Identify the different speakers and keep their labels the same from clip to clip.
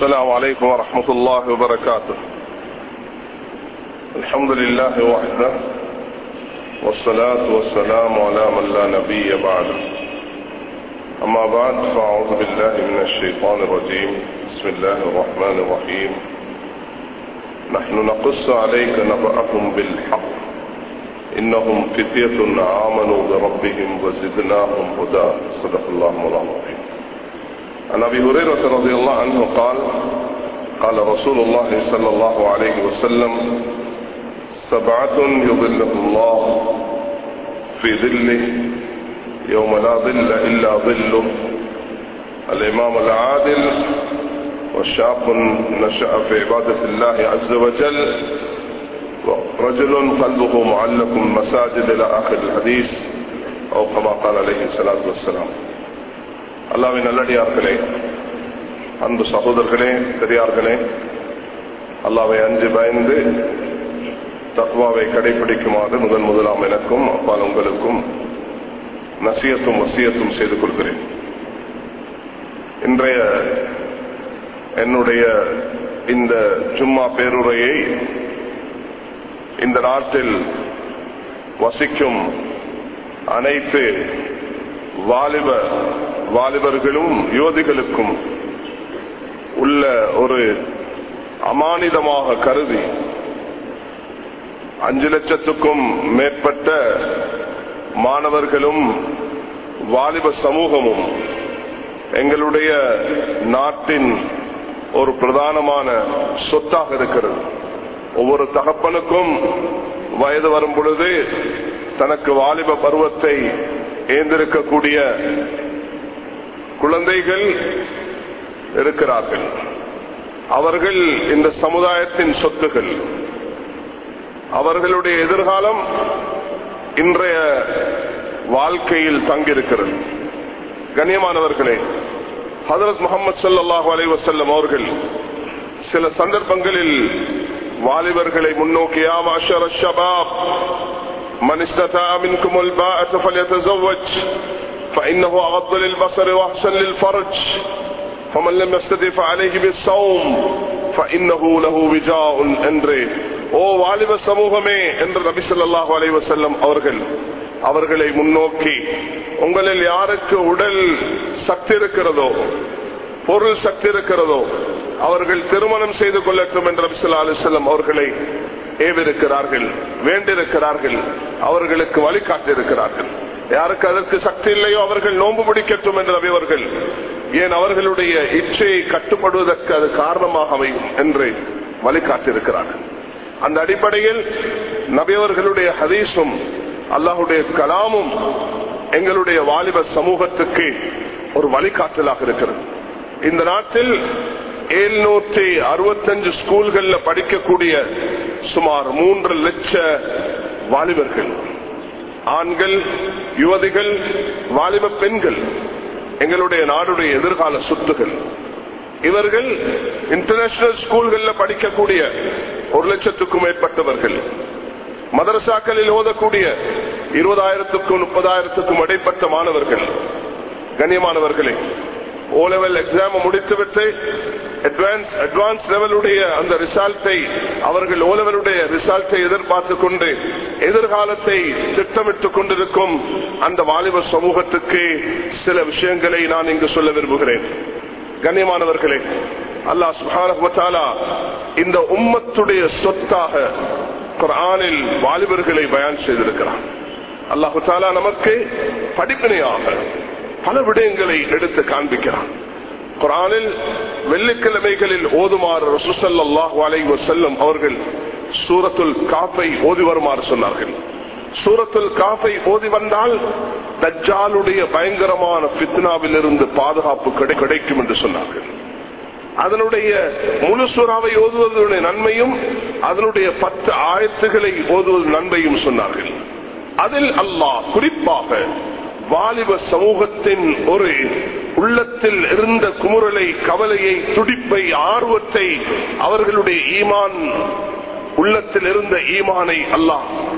Speaker 1: السلام عليكم ورحمة الله وبركاته. الحمد لله وحده والصلاة والسلام على من لا نبي بعده أما بعد فأعوذ بالله من الشيطان الرجيم. بسم الله الرحمن الرحيم. نحن نقص عليك نبأهم بالحق. إنهم فتية آمنوا بربهم وزدناهم هدى. صدق الله العظيم. عن أبي هريرة رضي الله عنه قال قال رسول الله صلى الله عليه وسلم سبعة يظلهم الله في ظله يوم لا ظل إلا ظله. الإمام العادل وشاب نشأ في عبادة الله عز وجل رجل قلبه معلق مساجد إلى آخر الحديث أو كما قال عليه الصلاة والسلام. அல்லாவின் நல்லடியார்களே அன்பு சகோதரர்களே பெரியார்களே அல்லாவை அஞ்சு பயந்து தத்வாவை கடைபிடிக்குமாறு முதன் முதலாம் எனக்கும் அப்பால் உங்களுக்கும் நசியத்தும் வசியத்தும் செய்து கொள்கிறேன். இன்றைய என்னுடைய இந்த சும்மா பேருரையை இந்த நாட்டில் வசிக்கும் அனைத்து வாலிப வாலிபர்களும் யுவதிகளுக்கும் உள்ள ஒரு அமானிதமாக கருதி அஞ்சு லட்சத்துக்கும் மேற்பட்ட மாணவர்களும் வாலிப சமூகமும் எங்களுடைய நாட்டின் ஒரு பிரதானமான சொத்தாக இருக்கிறது. ஒவ்வொரு தகப்பனுக்கும் வயது வரும் பொழுது தனக்கு வாலிப பருவத்தை ஏந்திருக்கக்கூடிய குழந்தைகள் இருக்கிறார்கள். அவர்கள் இந்த சமுதாயத்தின் சொத்துகள் அவர்களுடைய எதிர்காலம் இன்றைய வாழ்க்கையில் தங்கியிருக்கிறது. கண்ணியமானவர்களே ஹதரத் முகமது சல்லாஹ் அலைவசல்லம் அவர்கள் சில சந்தர்ப்பங்களில் வாலிபர்களை முன்னோக்கியா من استطاع منكم الباءة فليتزوج فإنه أغض للبصر وأحسن للفرج فمن لم يستطع فعليه بالصوم فإنه له وجاء என்று ஓ வாலிப சமூகமே என்று நபி சொல்லாஹு அலைவ செல்லம் அவர்கள் அவர்களை முன்னோக்கி உங்களில் யாருக்கு உடல் சக்தி இருக்கிறதோ பொருள் சக்தி இருக்கிறதோ அவர்கள் திருமணம் செய்து கொள்ளட்டும் என்று நபி சொல்லா அலிசல்லம் அவர்களை ஏவிருக்கிறார்கள் வேண்டியிருக்கிறார்கள் அவர்களுக்கு வழிகாட்டியிருக்கிறார்கள். யாருக்கு அதற்கு சக்தி இல்லையோ அவர்கள் நோன்பு பிடிக்கட்டும் என்று நபியவர்கள் ஏன் அவர்களுடைய இச்சையை கட்டுப்படுவதற்கு அது காரணமாக அமையும் என்று வழிகாட்டியிருக்கிறார்கள். அந்த அடிப்படையில் நபியவர்களுடைய ஹதீஸும் அல்லாஹுடைய கலாமும் எங்களுடைய வாலிப சமூகத்துக்கு ஒரு வழிகாட்டலாக இருக்கிறது. இந்த நாட்டில் எழுநூற்றி அறுபத்தஞ்சு ஸ்கூல்கள்ல படிக்கக்கூடிய சுமார் மூன்று லட்ச வாலிபர்கள். ஆண்கள் யுவதிகள் வாலிப பெண்கள் எங்களுடைய நாடுடைய எதிர்கால சொத்துகள் இவர்கள் இன்டர்நேஷனல் ஸ்கூல்கள்ல படிக்கக்கூடிய ஒரு லட்சத்துக்கும் மேற்பட்டவர்கள். மதரசாக்களில் ஓதக்கூடிய இருபதாயிரத்துக்கும் முப்பதாயிரத்துக்கும் இடைப்பட்ட மாணவர்கள். கண்ணியமானவர்களே ஓ லெவல் எக்ஸாம் முடித்துவிட்டு அட்வான்ஸ் அட்வான்ஸ் லெவலுடைய அந்த ரிசால்ட்டை அவர்கள் ஓலவருடைய ரிசால்ட்டை எதிர்பார்த்து கொண்டு எதிர்காலத்தை திட்டமிட்டுக் கொண்டிருக்கும் அந்த வாலிப சமூகத்துக்கு சில விஷயங்களை நான் இங்கு சொல்ல விரும்புகிறேன். கண்ணியமானவர்களே அல்லாஹ் சுஹானா இந்த உம்மத்துடைய சொத்தாக குரானில் வாலிபர்களை பயன் செய்திருக்கிறான். அல்லாஹு தாலா நமக்கு படிப்பினையாக பல விடயங்களை எடுத்து காண்பிக்கிறான். குரானில் வெள்ளிக்கிழமைகளில் ஓதுமாறு ரசூசல்லாஹு அலை செல்லும் அவர்கள் சூரத்துல் காப்பை ஓதி வருமாறு சொன்னார்கள். சூரத்துல் காப்பை ஓதி வந்தால் தஜ்ஜாலுடைய பயங்கரமான பித்னாவில் இருந்து பாதுகாப்பு கிடைக்கும் என்று சொன்னார்கள். அதனுடைய முழு சூறாவை ஓதுவதனுடைய நன்மையும் அதனுடைய பத்து ஆயத்துகளை ஓதுவது நன்மையும் சொன்னார்கள். அதில் அல்லாஹ் குறிப்பாக வாலிப சமூகத்தின் ஒரு உள்ளத்தில் இருந்த குமுறலை கவலையை துடிப்பை ஆர்வத்தை அவர்களுடைய ஈமான் உள்ளத்தில் இருந்த ஈமானை அல்லாஹ்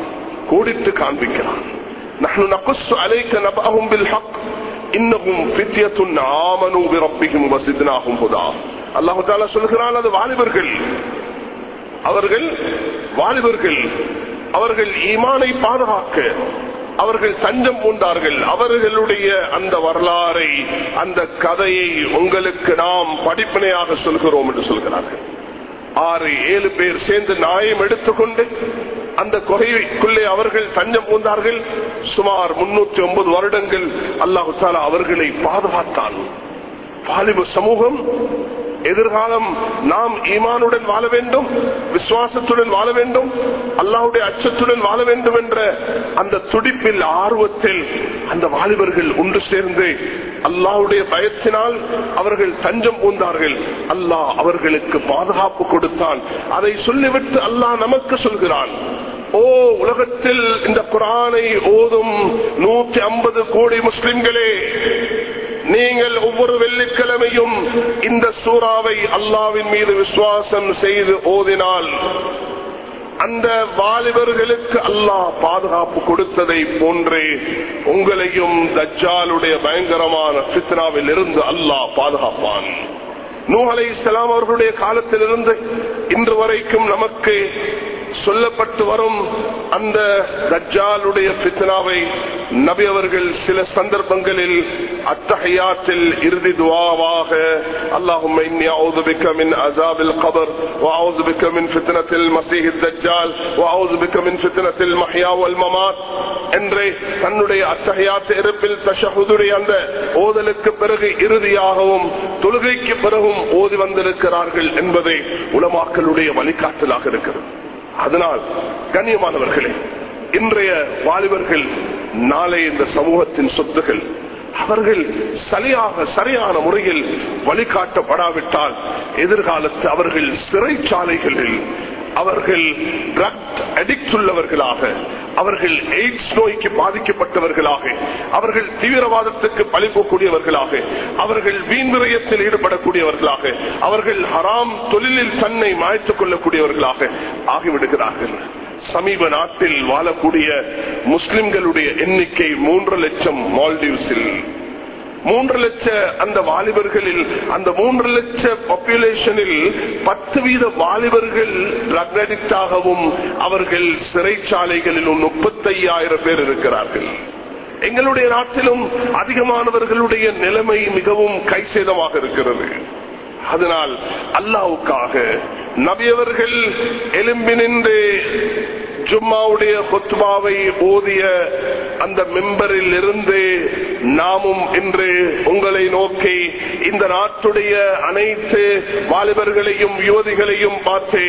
Speaker 1: கூடித்து காண்பிக்கிறான். சொல்கிறான் அது வாலிபர்கள். அவர்கள் வாலிபர்கள் அவர்கள் ஈமானை பாதுகாக்க அவர்கள் தஞ்சம் பூண்டார்கள். அவர்களுடைய அந்த வரலாறை அந்த கதையை உங்களுக்கு நாம் படிப்பினையாக சொல்கிறோம் என்று சொல்கிறார்கள். ஆறு ஏழு பேர் சேர்ந்து நாயம் எடுத்துக்கொண்டு அந்த கொகைக்குள்ளே அவர்கள் தஞ்சம் பூந்தார்கள் சுமார் முன்னூற்றி ஒன்பது வருடங்கள் அல்லாஹு அவர்களை பாதுகாத்தான். வாலிப சமூகம் எதிர்காலம் நாம் ஈமானுடன் வாழ வேண்டும் விசுவாசத்துடன் வாழ வேண்டும் அல்லாவுடைய அச்சத்துடன் வாழ வேண்டும் என்ற அந்த துடிப்பில் ஆர்வத்தில் அந்த வாலிபர்கள் ஒன்று சேர்ந்து அல்லாவுடைய பயத்தினால் அவர்கள் தஞ்சம் பூந்தார்கள். அல்லாஹ் அவர்களுக்கு பாதுகாப்பு கொடுத்தான். அதை சொல்லிவிட்டு அல்லாஹ் நமக்கு சொல்கிறான் ஓ உலகத்தில் இந்த குரானை ஓதும் நூற்றி ஐம்பது கோடி முஸ்லிம்களே நீங்கள் ஒவ்வொரு வெள்ளிக்கிழமையும் இந்த சூறாவை அல்லாவின் மீது விசுவாசம் செய்து ஓதினால் அந்த வாலிபர்களுக்கு அல்லாஹ் பாதுகாப்பு கொடுத்ததை போன்றே உங்களையும் தஜ்ஜாலுடைய பயங்கரமான பித்னாவில் இருந்து அல்லாஹ் பாதுகாப்பான். நூஹலை இஸ்லாம் அவர்களுடைய காலத்திலிருந்து இன்று வரைக்கும் நமக்கு சொல்லப்பட்டு வரும் அந்த தஜ்ஜாலுடைய பித்னாவை நபி அவர்கள் சில சந்தர்ப்பங்களில் அத்தகையாத்தில் இறுதி துவாவாக اللهم إني أعوذ بك من عذاب القبر وأعوذ بك من فتنة المسيح الدجال وأعوذ بك من فتنة المحيا والممات என்று தன்னுடைய அத்தகையாத்து இருப்பில் தஷஹுதுடைய அந்த ஓதலுக்கு பிறகு இறுதியாகவும் தொழுகைக்கு பிறகும் ஓதி வந்திருக்கிறார்கள் என்பதை உலமாக்களுடைய வழிகாட்டலாக இருக்கிறது அதனால் கண்ணியமானவர்களே இன்றைய வாலிபர்கள் நாளை இந்த சமூகத்தின் சொத்துகள் அவர்கள் சரியாக சரியான முறையில் வழிகாட்டப்படாவிட்டால் எதிர்காலத்து அவர்கள் சிறைச்சாலைகளில் அவர்கள் ட்ரக் அடிக்ட் உள்ளவர்களாக அவர்கள் எய்ட்ஸ் நோய்க்கு பாதிக்கப்பட்டவர்களாக அவர்கள் தீவிரவாதத்துக்கு பழிப்பக்கூடியவர்களாக அவர்கள் வீண்விரயத்தில் ஈடுபடக்கூடியவர்களாக அவர்கள் ஹராம் தொழிலில் தன்னை மாய்த்துக் கொள்ளக்கூடியவர்களாக ஆகிவிடுகிறார்கள். சமீப நாட்டில் வாழக்கூடிய முஸ்லிம்களுடைய எண்ணிக்கை மூன்று லட்சம் மால்டீவ்ஸில். மூன்று லட்ச அந்த வாலிபர்களில் அந்த மூன்று லட்ச பாப்புலேஷனில் பத்து வீத வாலிபர்கள் ரக்னடித்தாகவும் அவர்கள் சிறைச்சாலைகளிலும் முப்பத்தையாயிரம் பேர் இருக்கிறார்கள். எங்களுடைய நாட்டிலும் அதிகமானவர்களுடைய நிலைமை மிகவும் கைசேதமாக இருக்கிறது. அதனால் அல்லாவுக்காக நபியவர்கள் எலும்பினின்று ஜும்மாவுடைய கொத்துபாவை ஓதிய அந்த மெம்பரில் இருந்து நாமும் இன்று உங்களை நோக்கி இந்த நாட்டுடைய அனைத்து வாலிபர்களையும் யுவதிகளையும் பார்த்து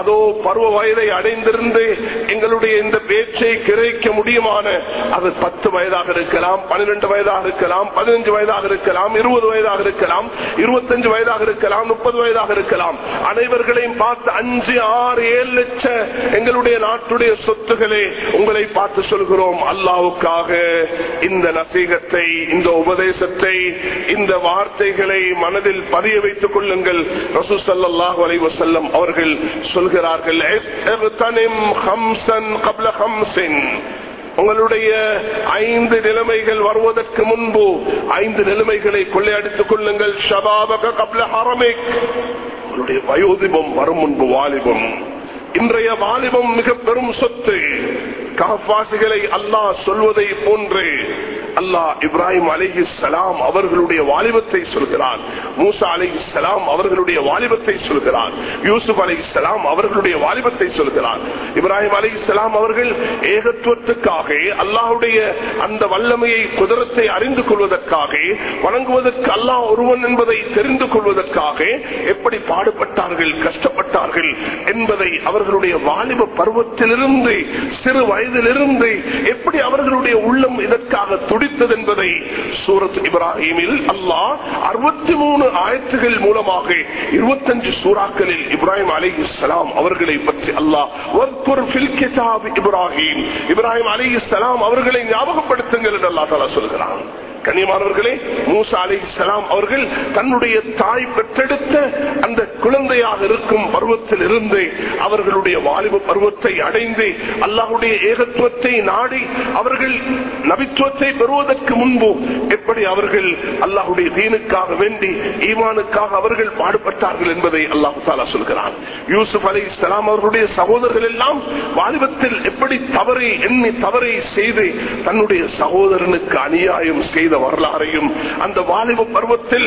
Speaker 1: அதோ பருவ வயதை அடைந்திருந்து எங்களுடைய இந்த பேச்சை கிரைக்க முடியுமான அது பத்து வயதாக இருக்கலாம் பன்னிரண்டு வயதாக இருக்கலாம் பதினஞ்சு வயதாக இருக்கலாம் இருபது வயதாக இருக்கலாம் இருபத்தஞ்சு வயதாக இருக்கலாம் முப்பது வயதாக இருக்கலாம். அனைவர்களையும் பார்த்து அஞ்சு ஆறு ஏழு லட்சம் எங்களுடைய நாட்டுடைய சொத்துக்களே உங்களை பார்த்து சொல்கிறோம். அல்லாவுக்காக இந்த நசீகத்தை இந்த உபதேசத்தை இந்த வார்த்தைகளை மனதில் பதிய வைத்துக் கொள்ளுங்கள். ரசூ சல்லாஹ் அலைவசல்லம் அவர்கள் சொல்கிறார்கள் உங்களுடைய ஐந்து நிலைமைகள் வருவதற்கு முன்பு ஐந்து நிலைமைகளை கொள்ளையடித்துக் கொள்ளுங்கள். ஷபாபக கப்ல ஹரமிக். உங்களுடைய வயோதிபம் வரும் முன்பு வாலிபம். இன்றைய வாலிபம் மிக பெரும் சொத்து. காப்பாசிகளை அல்லாஹ் சொல்வதை போன்று அல்லாஹ் இப்ராஹிம் அலிஹி சலாம் அவர்களுடைய வாலிபத்தை சொல்கிறார். மூசா அலிஹி சலாம் அவர்களுடைய வாலிபத்தை சொல்கிறார். யூசுப் அலி சலாம் அவர்களுடைய வாலிபத்தை சொல்கிறார். இப்ராஹிம் அலி சலாம் அவர்கள் ஏகத்துவத்துக்காக அல்லாஹுடைய அந்த வல்லமையை குதிரத்தை அறிந்து கொள்வதற்காக வணங்குவதற்கு அல்லாஹ் ஒருவன் என்பதை தெரிந்து கொள்வதற்காக எப்படி பாடுபட்டார்கள் கஷ்டப்பட்டார்கள் என்பதை அவர்கள் அவர்களுடைய வாலிப பருவத்திலிருந்து சிறு வயதிலிருந்து எப்படி அவர்களுடைய உள்ளம் இதற்காக துடித்தது என்பதை சூரத் இப்ராஹிமில் அல்லாஹ் அறுபத்தி மூணு ஆயத்துகள் மூலமாக இருபத்தஞ்சு சூறாக்களில் இப்ராஹிம் அலி இஸ்லாம் அவர்களை பற்றி அல்லாஹ் இப்ராஹிம். இப்ராஹிம் அலி இஸ்லாம் அவர்களை ஞாபகப்படுத்துங்கள் என்று அல்லா தாலா சொல்கிறான். கண்ணியமானவர்களே மூசா அலி இஸ்லாம் அவர்கள் தன்னுடைய தாய் பெற்றெடுத்த அந்த குழந்தையாக இருக்கும் பருவத்தில் இருந்து அவர்களுடைய வாலிப பருவத்தை அடைந்து அல்லாஹுடைய ஏகத்துவத்தை நாடி அவர்கள் நபித்துவத்தை பெறுவதற்கு முன்பு எப்படி அவர்கள் அல்லாஹுடைய தீனுக்காக வேண்டி ஈமானுக்காக அவர்கள் பாடுபட்டார்கள் என்பதை அல்லாஹு தாலா சொல்கிறார் யூசுப் அலி இஸ்லாம் அவர்களுடைய சகோதரர்கள் எல்லாம் வாலிபத்தில் எப்படி தவறை எண்ணி தவறை செய்து தன்னுடைய சகோதரனுக்கு அநியாயம் செய்த வரலாறையும் அந்த வாலிப பருவத்தில்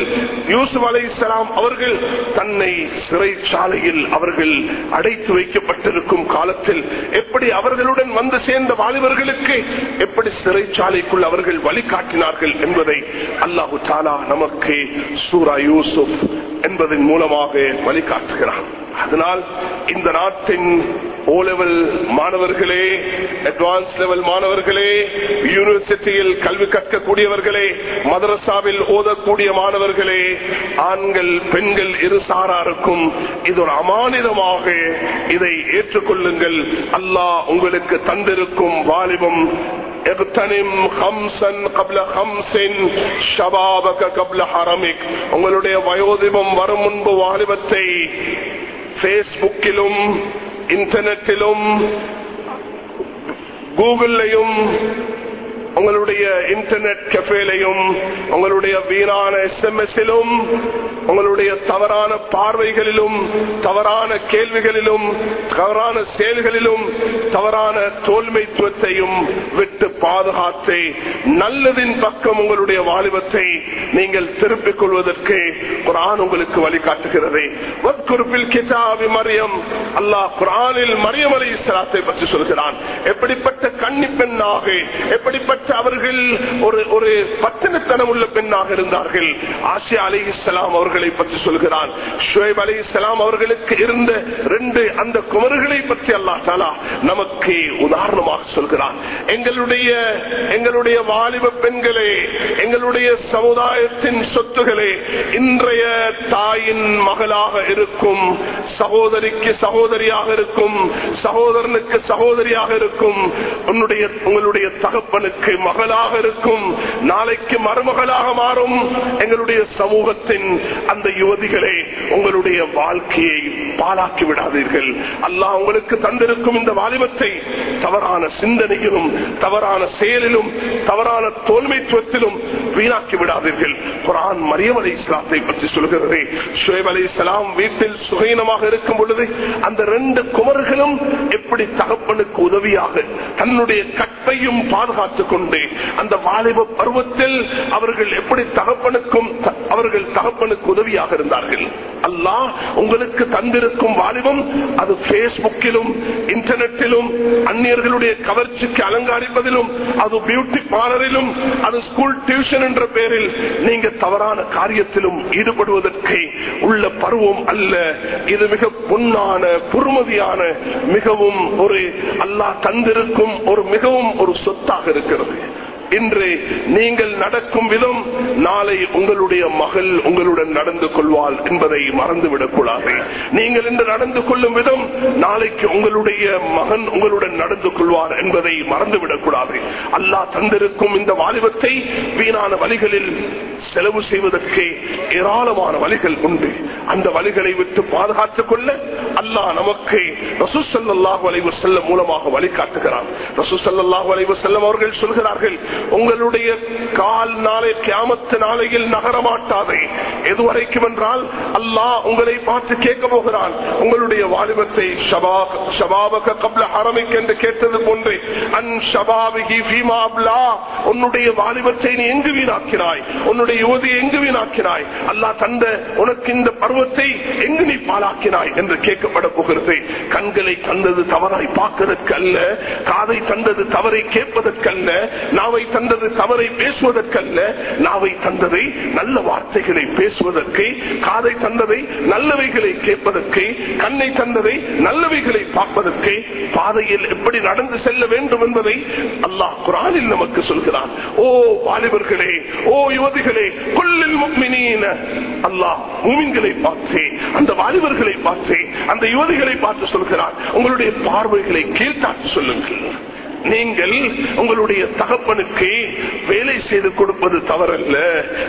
Speaker 1: யூசுப் அலை இஸ்லாம் அவர்கள் தன்னை சிறைச்சாலையில் அவர்கள் அடைத்து வைக்கப்பட்டிருக்கும் காலத்தில் எப்படி அவர்களுடன் வந்து சேர்ந்த வாலிபர்களுக்கு எப்படி சிறைச்சாலைக்குள் அவர்கள் வழிகாட்டினார்கள் என்பதை அல்லாஹு தாலா நமக்கு சூரா யூசுப் என்பதன் மூலமாக வழிகாட்டுகிறான். அதனால் இந்த நாட்டின் ஓ லெவல் மாணவர்களே அட்வான்ஸ் லெவல் மாணவர்களே யூனிவர்சிட்டியில் கல்வி கற்கக்கூடியவர்களே பெரியவர்களே மதரசாவில் ஓதக்கூடிய மாணவர்களே ஆண்கள் பெண்கள் இரு சாராருக்கும் இது ஒரு அமானிதமாக இதை ஏற்றுக்கொள்ளுங்கள். அல்லாஹ் உங்களுக்கு தந்திருக்கும் வாலிபம். உங்களுடைய வயோதிபம் வரும் முன்பு வாலிபத்தை பேஸ்புக்கிலும் இன்டர்நெட்டிலும் கூகுள்லையும் உங்களுடைய இன்டர்நெட் கஃபேலையும் உங்களுடைய வீணான எஸ்எம்எஸிலும் உங்களுடைய தவறான பார்வைகளிலும் தவறான கேள்விகளிலும் தவறான செயல்களிலும் தவறான தோல்மைத்துவத்தையும் விட்டு பாதுகாத்து நல்லதின் பக்கம் உங்களுடைய வாலிபத்தை நீங்கள் திருப்பிக் கொள்வதற்கு குரான் உங்களுக்கு வழிகாட்டுகிறது. குறிப்பில் கிதாபி மரியம். அல்லாஹ் குரானில் மரியம் அலி இஸ்லாத்தை பற்றி சொல்கிறான். எப்படிப்பட்ட கன்னி பெண்ணாக எப்படிப்பட்ட அவர்கள் ஒரு ஒரு பத்தினத்தனம் உள்ள பெண்ணாக இருந்தார்கள். ஆசியா அலி இஸ்லாம் அவர்களை பற்றி சொல்கிறான். ஷுவைப் அலி இஸ்லாம் அவர்களுக்கு இருந்த ரெண்டு அந்த குமர்களை பற்றி அல்லா தாலா நமக்கு உதாரணமாக சொல்கிறான். எங்களுடைய எங்களுடைய வாலிப பெண்களே எங்களுடைய சமுதாயத்தின் சொத்துகளே இன்றைய தாயின் மகளாக இருக்கும் சகோதரிக்கு சகோதரியாக இருக்கும் சகோதரனுக்கு சகோதரியாக இருக்கும் உன்னுடைய உங்களுடைய தகப்பனுக்கு மகளாக இருக்கும். நாளைக்கு மருமகளாக மாறும். எங்களுடைய சமூகத்தின் அந்த யுவதிகளை உங்களுடைய வாழ்க்கையை பாழாக்கி விடாதீர்கள். அல்லாஹ் உங்களுக்கு தந்திருக்கும் இந்த வாலிபத்தை தவறான சிந்தனையிலும் தவறான செயலிலும் தவறான தோல்மைத்துவத்திலும் வீணாக்கி விடாதீர்கள். குரான் மரியம் அலி இஸ்லாத்தை பற்றி சொல்கிறது ஷுவேப் அலி இஸ்லாம் வீட்டில் சுகீனமாக இருக்கும் பொழுது அந்த ரெண்டு குமர்களும் எப்படி தகப்பனுக்கு உதவியாக தன்னுடைய கட்டையும் பாதுகாத்துக் உண்டு அந்த வாலிப பருவத்தில் அவர்கள் எப்படி தகப்பனுக்கும் அவர்கள் தகப்பனுக்கு உதவியாக இருந்தார்கள். அல்லாஹ் உங்களுக்கு தந்திருக்கும் வாலிபம் அது பேஸ்புக்கிலும் இன்டர்நெட்டிலும் அந்நியர்களுடைய கவர்ச்சிக்கு அலங்காரிப்பதிலும் அது பியூட்டி பார்லரிலும் அது ஸ்கூல் டியூஷன் என்ற பெயரில் நீங்க தவறான காரியத்திலும் ஈடுபடுவதற்கு உள்ள பருவம் அல்ல. இது மிக பொன்னான பொறுமதியான மிகவும் ஒரு அல்லாஹ் தந்திருக்கும் ஒரு மிகவும் ஒரு சொத்தாக இருக்கிறது. appropriate இன்று நீங்கள் நடக்கும் விதம் நாளை உங்களுடைய மகள் உங்களுடன் நடந்து கொள்வாள் என்பதை மறந்துவிடக் கூடாது நீங்கள் இன்று நடந்து கொள்ளும் விதம் நாளைக்கு உங்களுடைய மகன் உங்களுடன் நடந்து கொள்வார் என்பதை மறந்துவிடக் கூடாது அல்லாஹ் தந்திருக்கும் இந்த வாலிபத்தை வீணான வழிகளில் செலவு செய்வதற்கு ஏராளமான வழிகள் உண்டு. அந்த வழிகளை விட்டு பாதுகாத்துக் கொள்ள அல்லாஹ் நமக்கு ரசூசல்லாஹு அலைவு செல்ல மூலமாக வழிகாட்டுகிறார் ரசூசல்லாஹு அலைவு செல்லம் அவர்கள் சொல்கிறார்கள் உங்களுடைய கால் நாளை கியாமத்து நாளையில் நகரமாட்டாதே எதுவரைக்கும் என்றால் அல்லாஹ் உங்களை பார்த்து கேட்க போகிறான். உங்களுடைய வாலிபத்தை என்று கேட்டது போன்று அன் உன்னுடைய வாலிபத்தை நீ எங்கு வீணாக்கிறாய்? உன்னுடைய யுவதியை எங்கு வீணாக்கிறாய்? அல்லாஹ் தந்த உனக்கு இந்த பருவத்தை எங்கு நீ பாலாக்கினாய் என்று கேட்கப்பட போகிறது. கண்களை தந்தது தவறாய் பார்ப்பதற்கு அல்ல காதை தந்தது தவறை கேட்பதற்கல்ல நாவை தந்தது தவறை பேசுவதற்கல்ல நாவை தந்ததை நல்ல வார்த்தைகளை பேசுவதற்கு காதை தந்ததை நல்லவைகளை கேட்பதற்கு கண்ணை தந்ததை நல்லவைகளை பார்ப்பதற்கு பாதையில் எப்படி நடந்து செல்ல வேண்டும் என்பதை அல்லாஹ் குரானில் நமக்கு சொல்கிறான். ஓ வாலிபர்களே ஓ யுவதிகளே கொல்லில் அல்லாஹ் மூமின்களை பார்த்து அந்த வாலிபர்களை பார்த்து அந்த யுவதிகளை பார்த்து சொல்கிறான். உங்களுடைய பார்வைகளை கீழ்த்தாட்டு சொல்லுங்கள். நீங்கள் உங்களுடைய தகப்பனுக்கு வேலை செய்து கொடுப்பது தவறல்ல.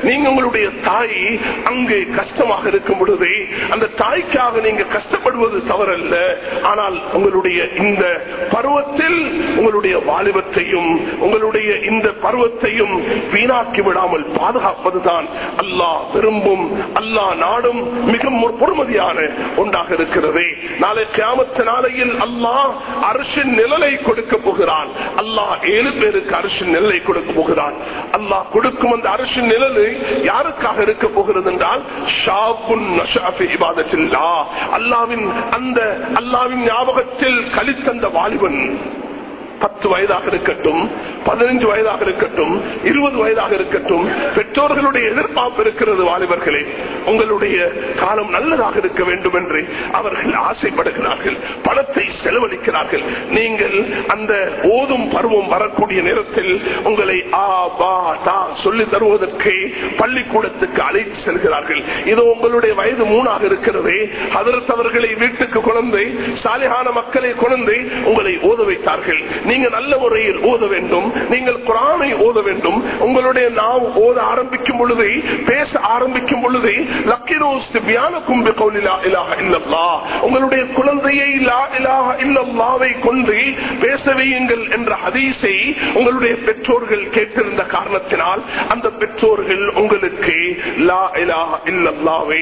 Speaker 1: நீங்க உங்களுடைய தாய் அங்கு கஷ்டமாக இருக்கும் பொழுது அந்த தாய்க்காக நீங்க கஷ்டப்படுவது தவறல்ல. ஆனால் உங்களுடைய இந்த பருவத்தில் உங்களுடைய வாலிபத்தையும் உங்களுடைய இந்த பருவத்தையும் வீணாக்கி விடாமல் பாதுகாப்பதுதான் அல்லாஹ் விரும்பும் அல்லாஹ் நாடும் மிக பொறுமதியான ஒன்றாக இருக்கிறது. நாளை கிராமத்து நாளையில் அல்லாஹ் அரசின் நிழலை கொடுக்க போகிறான் அல்லாஹ் ஏழு பேருக்கு அரசின் நிழலை கொடுக்க போகிறான். அல்லாஹ் கொடுக்கும் அந்த அரசின் நிழலு யாருக்காக இருக்க போகிறது என்றால் அல்லாவின் அந்த அல்லாவின் ஞாபகத்தில் கழித்தந்த வாலிபன். பத்து வயதாக இருக்கட்டும் பதினஞ்சு வயதாக இருக்கட்டும் இருபது வயதாக இருக்கட்டும் பெற்றோர்களுடைய எதிர்பார்ப்பு இருக்கிறது வாலிபர்களே. உங்களுடைய காலம் நல்லதாக இருக்க வேண்டும் என்று அவர்கள் ஆசைப்படுகிறார்கள் பணத்தை செலவழிக்கிறார்கள். நீங்கள் அந்த ஓதும் பருவம் வரக்கூடிய நேரத்தில் உங்களை ஆ பா தா சொல்லி தருவதற்கு பள்ளிக்கூடத்துக்கு அழைத்து செல்கிறார்கள். இது உங்களுடைய வயது மூணாக இருக்கிறது அதற்கு அவர்களை வீட்டுக்கு குழந்தை சாலிகான மக்களை குழந்தை உங்களை ஓத வைத்தார்கள். நீங்க நல்ல முறையில் ஓத வேண்டும். நீங்கள் குரானை ஓத வேண்டும். உங்களுடைய நாம் ஓத ஆரம்பிக்கும் பொழுது பேச ஆரம்பிக்கும் பொழுது லக்கினோஸ் திவ்யான கும்பி கௌலிலா இலாக இல்லல்லா உங்களுடைய குழந்தையை லா இலாக இல்லல்லாவை கொண்டு பேச வையுங்கள் என்ற ஹதீஸை உங்களுடைய பெற்றோர்கள் கேட்டிருந்த காரணத்தினால் அந்த பெற்றோர்கள் உங்களுக்கு லா இலாக இல்லல்லாவை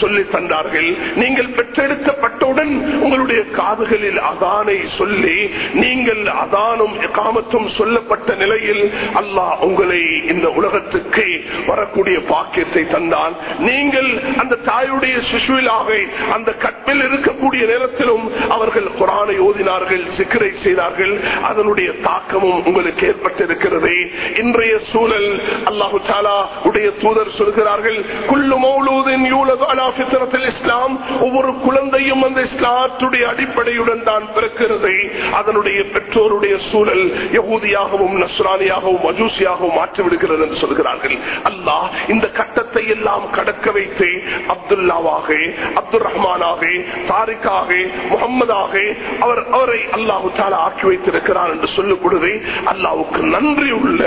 Speaker 1: சொல்லி தந்தார்கள். நீங்கள் பெற்றெடுக்கப்பட்டவுடன் உங்களுடைய காதுகளில் அதானை சொல்லி நீங்கள் அதானும் எகாமத்தும் சொல்லப்பட்ட நிலையில் அல்லாஹ் உங்களை இந்த உலகத்துக்கு வரக்கூடிய பாக்கியத்தை தந்தான். நீங்கள் அந்த தாயுடைய சிசுவிலாக அந்த கற்பில் இருக்கக்கூடிய நேரத்திலும் அவர்கள் குரானை ஓதினார்கள் சிக்கரை செய்தார்கள். அதனுடைய தாக்கமும் உங்களுக்கு ஏற்பட்டிருக்கிறது. இன்றைய சூழல் அல்லாஹு தாலா உடைய தூதர் சொல்கிறார்கள் குள்ளு மௌலூதின் இஸ்லாம். ஒவ்வொரு குழந்தையும் அந்த இஸ்லாத்துடைய அடிப்படையுடன் தான் பிறக்கிறது. அதனுடைய பெற்றோருடைய அவர்களுடைய சூழல் யகூதியாகவும் நஸ்ரானியாகவும் மஜூசியாகவும் மாற்றிவிடுகிறது என்று சொல்கிறார்கள். அல்லாஹ் இந்த கட்டத்தை எல்லாம் கடக்க வைத்து அப்துல்லாவாக அப்துல் ரஹ்மானாக தாரிக்காக முகமதாக அவர் அவரை அல்லாஹு தாலா ஆக்கி வைத்திருக்கிறார் என்று சொல்லும் பொழுது அல்லாவுக்கு நன்றி உள்ள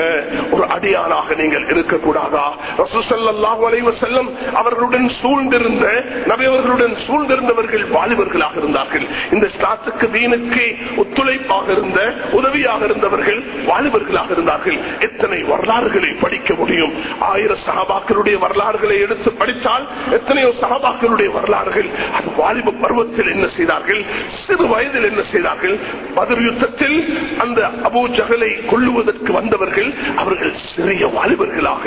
Speaker 1: ஒரு அடியானாக நீங்கள் இருக்கக்கூடாதா? ரசூசல்லாஹு அலைவ செல்லம் அவர்களுடன் சூழ்ந்திருந்த நபையவர்களுடன் சூழ்ந்திருந்தவர்கள் வாலிபர்களாக இருந்தார்கள். இந்த ஸ்டாத்துக்கு தீனுக்கு ஒத்துழைப்பாக இருந்த உதவியாக இருந்தவர்கள் வாலிபர்களாக இருந்தார்கள். எத்தனை வரலாறுகளை படிக்க முடியும்? ஆயிரம் சகாபாக்களுடைய வரலாறுகளை எடுத்து படித்தால் எத்தனையோ சகாபாக்களுடைய வரலாறுகள் அது வாலிப பருவத்தில் என்ன செய்தார்கள்? சிறு வயதில் என்ன செய்தார்கள்? பதில் யுத்தத்தில் அந்த அபூ ஜகலை கொள்ளுவதற்கு வந்தவர்கள் அவர்கள் சிறிய வாலிபர்களாக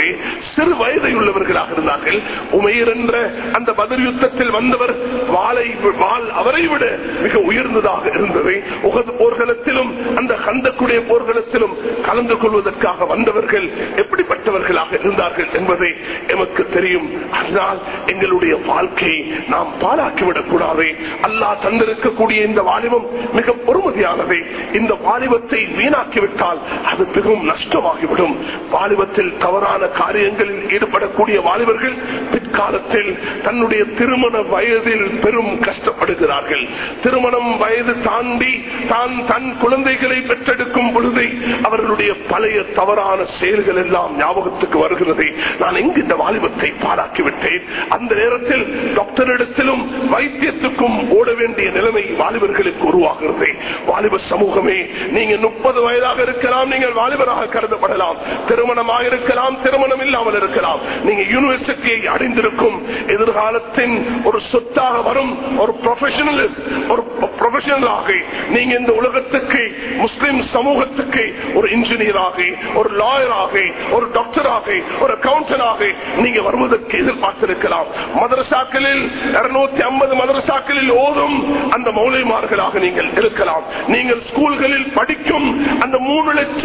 Speaker 1: சிறு வயதை உள்ளவர்களாக இருந்தார்கள். உமையர் என்ற அந்த பதில் யுத்தத்தில் வந்தவர் வாளை வாள் அவரை விட மிக உயர்ந்ததாக இருந்தது. உகது போர்களத்திலும் அந்த கந்தக்குடைய போர்களத்திலும் கலந்து கொள்வதற்காக வந்தவர்கள் எப்படிப்பட்டவர்களாக இருந்தார்கள் என்பதை எமக்கு தெரியும். அதனால் எங்களுடைய வாழ்க்கையை நாம் பாழாக்கிவிடக் கூடாது. அல்லாஹ் தந்திருக்கக்கூடிய இந்த வாலிபம் மிக பொறுமதியானது. இந்த வாலிபத்தை வீணாக்கிவிட்டால் அது மிகவும் நஷ்டமாகிவிடும். வாலிபத்தில் தவறான காரியங்களில் ஈடுபடக்கூடிய வாலிபர்கள் பிற்காலத்தில் தன்னுடைய திருமண வயதில் பெரும் கஷ்டப்படுகிறார்கள். திருமணம் வயது தாண்டி தான் தன் குழந்தைகள் பெற்றெடுக்கும் பொழுது அவர்களுடைய பழைய தவறான செயல்கள் எல்லாம் ஞாபகத்துக்கு வருகிறது நான் எங்கு இந்த வாலிபத்தை பாராக்கிவிட்டேன் அந்த நேரத்தில் டாக்டரிடத்திலும் வைத்தியத்துக்கும் ஓட வேண்டிய நிலைமை வாலிபர்களுக்கு உருவாகிறது. வாலிப சமூகமே நீங்க முப்பது வயதாக இருக்கலாம் நீங்கள் வாலிபராக கருதப்படலாம். திருமணமாக இருக்கலாம் திருமணம் இல்லாமல் இருக்கலாம். நீங்க யூனிவர்சிட்டியை அடைந்திருக்கும் எதிர்காலத்தின் ஒரு சொத்தாக வரும் ஒரு ப்ரொஃபஷனல் ஒரு ப்ரொஃபஷனலாக நீங்க இந்த உலகத்துக்கு முஸ்லிம் சமூகத்துக்கு ஒரு இன்ஜினியராக ஒரு லாயராக ஒரு டாக்டராக ஒரு அக்கௌண்டனாக நீங்க வருவதற்கு எதிர்பார்த்திருக்கலாம். மதரசாக்களில் இருநூத்தி ஐம்பது மதரசாக்களில் ஓதும் அந்த மௌலிமார்களாக நீங்கள் இருக்கலாம். நீங்கள் ஸ்கூல்களில் படிக்கும் அந்த மூணு லட்ச